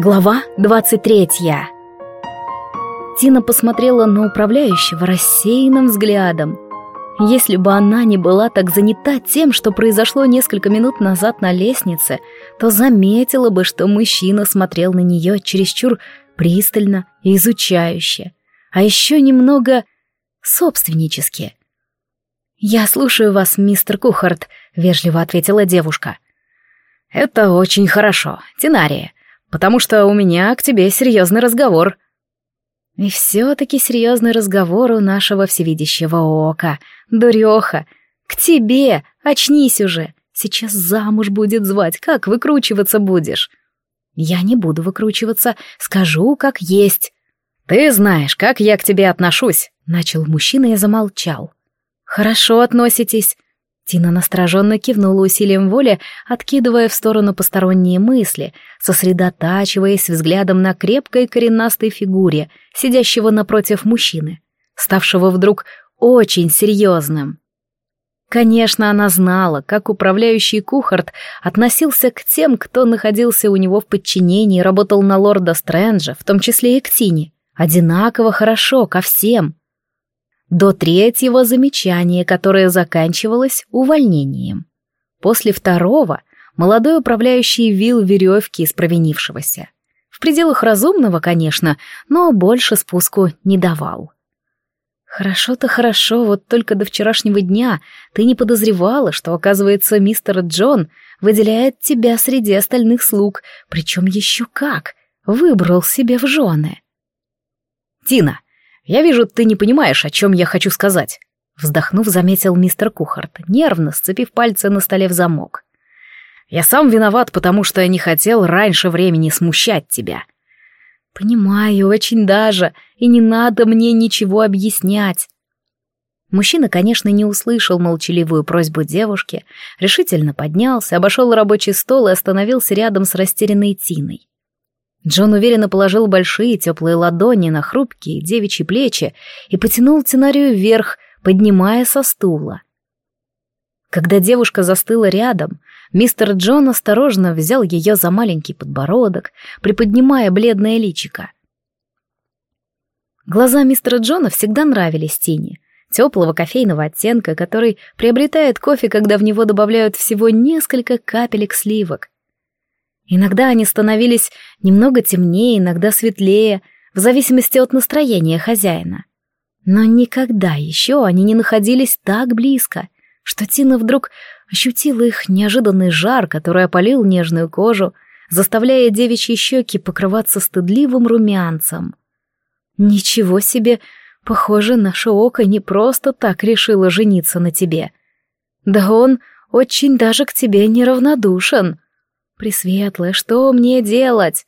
Глава 23 Тина посмотрела на управляющего рассеянным взглядом. Если бы она не была так занята тем, что произошло несколько минут назад на лестнице, то заметила бы, что мужчина смотрел на нее чересчур пристально и изучающе, а еще немного собственнически. «Я слушаю вас, мистер Кухарт», — вежливо ответила девушка. «Это очень хорошо, Тинария, потому что у меня к тебе серьезный разговор». И все-таки серьезный разговор у нашего всевидящего ока. Дуреха, к тебе, очнись уже. Сейчас замуж будет звать, как выкручиваться будешь? Я не буду выкручиваться, скажу, как есть. Ты знаешь, как я к тебе отношусь, начал мужчина и замолчал. Хорошо относитесь. Тина настороженно кивнула усилием воли, откидывая в сторону посторонние мысли, сосредотачиваясь взглядом на крепкой коренастой фигуре, сидящего напротив мужчины, ставшего вдруг очень серьезным. Конечно, она знала, как управляющий Кухарт относился к тем, кто находился у него в подчинении работал на лорда Стрэнджа, в том числе и к Тине. Одинаково хорошо ко всем до третьего замечания, которое заканчивалось увольнением. После второго молодой управляющий вил веревки из провинившегося. В пределах разумного, конечно, но больше спуску не давал. Хорошо-то хорошо, вот только до вчерашнего дня ты не подозревала, что, оказывается, мистер Джон выделяет тебя среди остальных слуг, причем еще как, выбрал себе в жены. «Тина, «Я вижу, ты не понимаешь, о чем я хочу сказать», — вздохнув, заметил мистер Кухарт, нервно сцепив пальцы на столе в замок. «Я сам виноват, потому что не хотел раньше времени смущать тебя». «Понимаю, очень даже, и не надо мне ничего объяснять». Мужчина, конечно, не услышал молчаливую просьбу девушки, решительно поднялся, обошел рабочий стол и остановился рядом с растерянной Тиной. Джон уверенно положил большие теплые ладони на хрупкие девичьи плечи и потянул Тенарию вверх, поднимая со стула. Когда девушка застыла рядом, мистер Джон осторожно взял ее за маленький подбородок, приподнимая бледное личико. Глаза мистера Джона всегда нравились Тине, теплого кофейного оттенка, который приобретает кофе, когда в него добавляют всего несколько капелек сливок — Иногда они становились немного темнее, иногда светлее, в зависимости от настроения хозяина. Но никогда еще они не находились так близко, что Тина вдруг ощутила их неожиданный жар, который опалил нежную кожу, заставляя девичьи щеки покрываться стыдливым румянцем. «Ничего себе! Похоже, наше око не просто так решило жениться на тебе. Да он очень даже к тебе неравнодушен!» Пресветлая, что мне делать?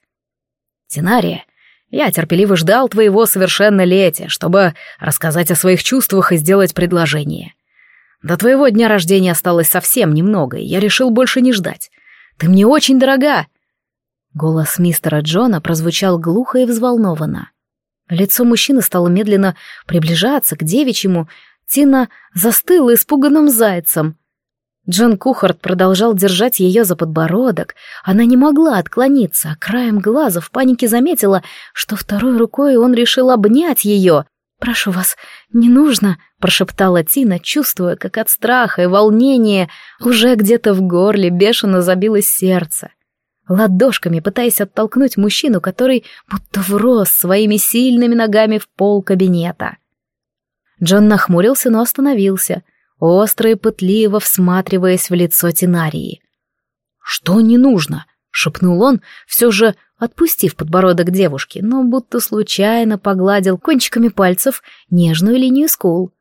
Тинария, я терпеливо ждал твоего совершеннолетия, чтобы рассказать о своих чувствах и сделать предложение. До твоего дня рождения осталось совсем немного, и я решил больше не ждать. Ты мне очень дорога. Голос мистера Джона прозвучал глухо и взволнованно. Лицо мужчины стало медленно приближаться к девичьему. Тина застыла испуганным зайцем. Джон Кухарт продолжал держать ее за подбородок. Она не могла отклониться, а краем глаза в панике заметила, что второй рукой он решил обнять ее. «Прошу вас, не нужно», — прошептала Тина, чувствуя, как от страха и волнения уже где-то в горле бешено забилось сердце. Ладошками пытаясь оттолкнуть мужчину, который будто врос своими сильными ногами в пол кабинета. Джон нахмурился, но остановился — остро и пытливо всматриваясь в лицо Тинарии. «Что не нужно?» — шепнул он, все же отпустив подбородок девушки, но будто случайно погладил кончиками пальцев нежную линию скул.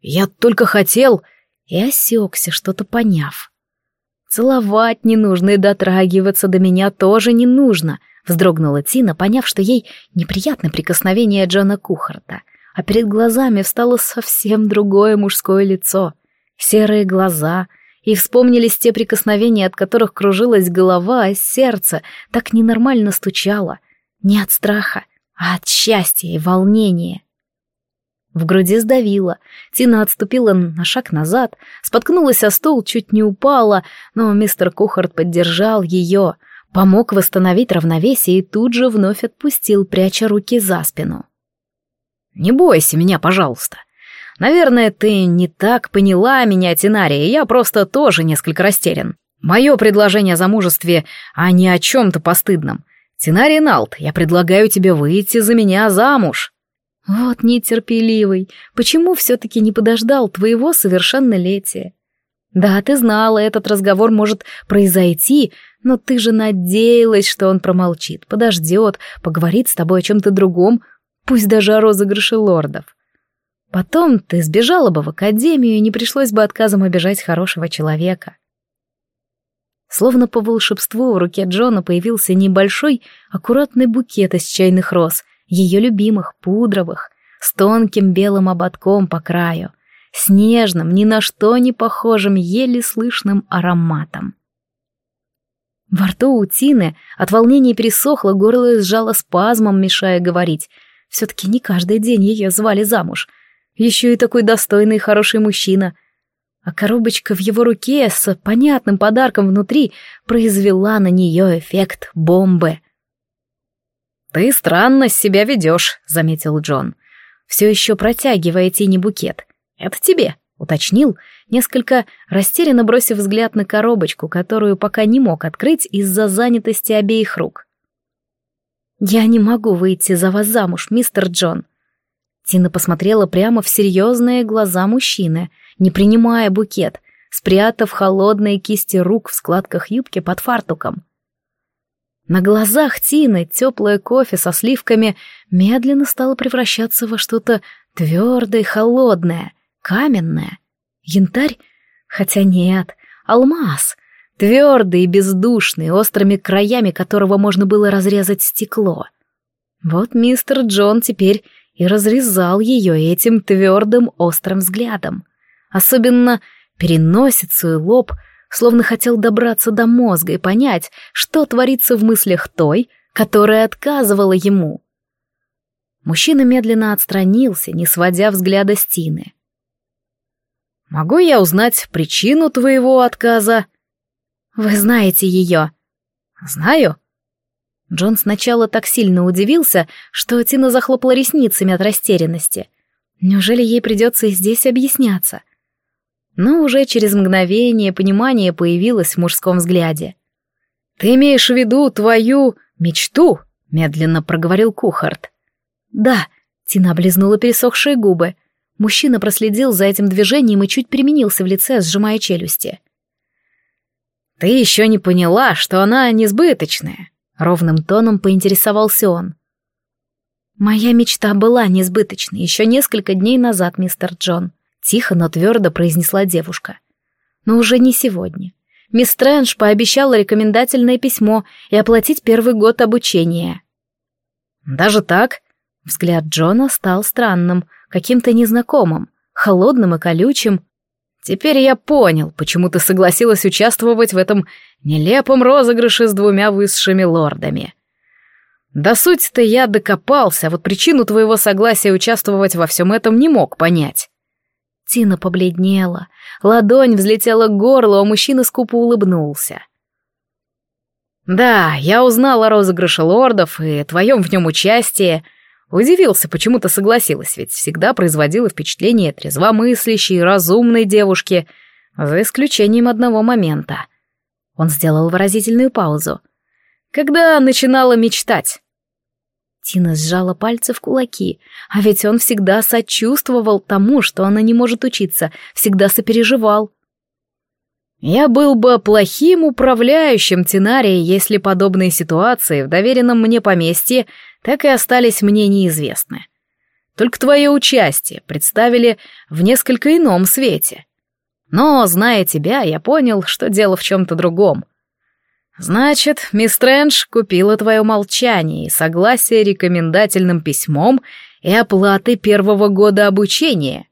«Я только хотел...» и осекся, что-то поняв. «Целовать не нужно и дотрагиваться до меня тоже не нужно», — вздрогнула Тина, поняв, что ей неприятно прикосновение Джона Кухарта а перед глазами встало совсем другое мужское лицо, серые глаза, и вспомнились те прикосновения, от которых кружилась голова, а сердце так ненормально стучало, не от страха, а от счастья и волнения. В груди сдавило, Тина отступила на шаг назад, споткнулась о стол, чуть не упала, но мистер Кухарт поддержал ее, помог восстановить равновесие и тут же вновь отпустил, пряча руки за спину. «Не бойся меня, пожалуйста. Наверное, ты не так поняла меня, Тинария, я просто тоже несколько растерян. Мое предложение о замужестве, а не о чем-то постыдном. Тинария Налт, я предлагаю тебе выйти за меня замуж». «Вот нетерпеливый, почему все-таки не подождал твоего совершеннолетия?» «Да, ты знала, этот разговор может произойти, но ты же надеялась, что он промолчит, подождет, поговорит с тобой о чем-то другом, пусть даже о розыгрыше лордов. Потом ты сбежала бы в академию, и не пришлось бы отказом обижать хорошего человека. Словно по волшебству в руке Джона появился небольшой, аккуратный букет из чайных роз, ее любимых, пудровых, с тонким белым ободком по краю, с нежным, ни на что не похожим, еле слышным ароматом. Во рту у Тины от волнения пересохло, горло сжало спазмом, мешая говорить. Все-таки не каждый день ее звали замуж. Еще и такой достойный и хороший мужчина. А коробочка в его руке с понятным подарком внутри произвела на нее эффект бомбы. «Ты странно себя ведешь», — заметил Джон, все еще протягивая Тине букет. «Это тебе», — уточнил, несколько растерянно бросив взгляд на коробочку, которую пока не мог открыть из-за занятости обеих рук. «Я не могу выйти за вас замуж, мистер Джон». Тина посмотрела прямо в серьезные глаза мужчины, не принимая букет, спрятав холодные кисти рук в складках юбки под фартуком. На глазах Тины теплое кофе со сливками медленно стало превращаться во что-то твердое, холодное, каменное. Янтарь? Хотя нет, алмаз. Твердый и бездушный, острыми краями которого можно было разрезать стекло. Вот мистер Джон теперь и разрезал ее этим твердым острым взглядом. Особенно переносицу и лоб, словно хотел добраться до мозга и понять, что творится в мыслях той, которая отказывала ему. Мужчина медленно отстранился, не сводя взгляда с Тины. «Могу я узнать причину твоего отказа?» «Вы знаете ее». «Знаю». Джон сначала так сильно удивился, что Тина захлопала ресницами от растерянности. Неужели ей придется и здесь объясняться? Но уже через мгновение понимание появилось в мужском взгляде. «Ты имеешь в виду твою мечту?» — медленно проговорил Кухарт. «Да», — Тина облизнула пересохшие губы. Мужчина проследил за этим движением и чуть переменился в лице, сжимая челюсти. «Ты еще не поняла, что она несбыточная», — ровным тоном поинтересовался он. «Моя мечта была несбыточной еще несколько дней назад, мистер Джон», — тихо, но твердо произнесла девушка. «Но уже не сегодня. Мисс Стрэндж пообещала рекомендательное письмо и оплатить первый год обучения». «Даже так?» Взгляд Джона стал странным, каким-то незнакомым, холодным и колючим. «Теперь я понял, почему ты согласилась участвовать в этом нелепом розыгрыше с двумя высшими лордами. До сути-то я докопался, а вот причину твоего согласия участвовать во всем этом не мог понять». Тина побледнела, ладонь взлетела к горлу, а мужчина скупо улыбнулся. «Да, я узнал о розыгрыше лордов и твоем в нем участии», Удивился, почему то согласилась, ведь всегда производила впечатление трезвомыслящей, разумной девушки, за исключением одного момента. Он сделал выразительную паузу. Когда начинала мечтать. Тина сжала пальцы в кулаки, а ведь он всегда сочувствовал тому, что она не может учиться, всегда сопереживал. Я был бы плохим управляющим Тинарии, если подобные ситуации в доверенном мне поместье так и остались мне неизвестны. Только твое участие представили в несколько ином свете. Но, зная тебя, я понял, что дело в чем-то другом. Значит, мисс Стрэндж купила твое молчание и согласие рекомендательным письмом и оплатой первого года обучения.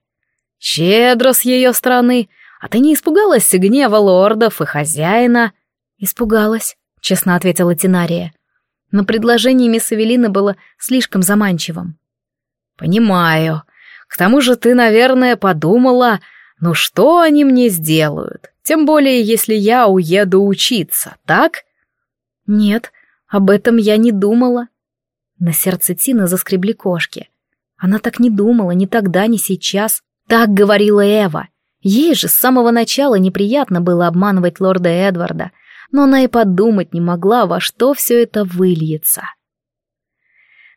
Щедро с ее стороны, а ты не испугалась гнева лордов и хозяина? Испугалась, честно ответила Тинария но предложение мисс Эвелины было слишком заманчивым. «Понимаю. К тому же ты, наверное, подумала, ну что они мне сделают? Тем более, если я уеду учиться, так?» «Нет, об этом я не думала». На сердце Тины заскребли кошки. Она так не думала ни тогда, ни сейчас. Так говорила Эва. Ей же с самого начала неприятно было обманывать лорда Эдварда, но она и подумать не могла, во что все это выльется.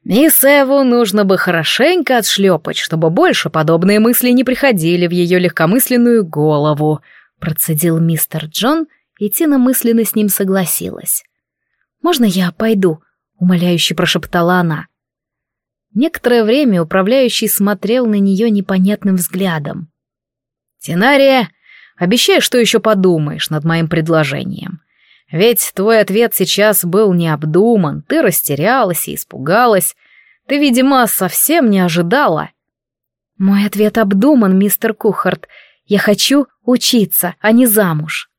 Мисс Эву нужно бы хорошенько отшлепать, чтобы больше подобные мысли не приходили в ее легкомысленную голову, процедил мистер Джон, и Тина мысленно с ним согласилась. «Можно я пойду?» — умоляюще прошептала она. Некоторое время управляющий смотрел на нее непонятным взглядом. «Тинария, обещай, что еще подумаешь над моим предложением. Ведь твой ответ сейчас был необдуман, ты растерялась и испугалась. Ты, видимо, совсем не ожидала». «Мой ответ обдуман, мистер Кухарт. Я хочу учиться, а не замуж».